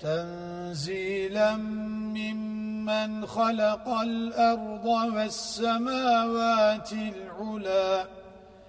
تنزيلا ممن خلق الأرض والسماوات العلا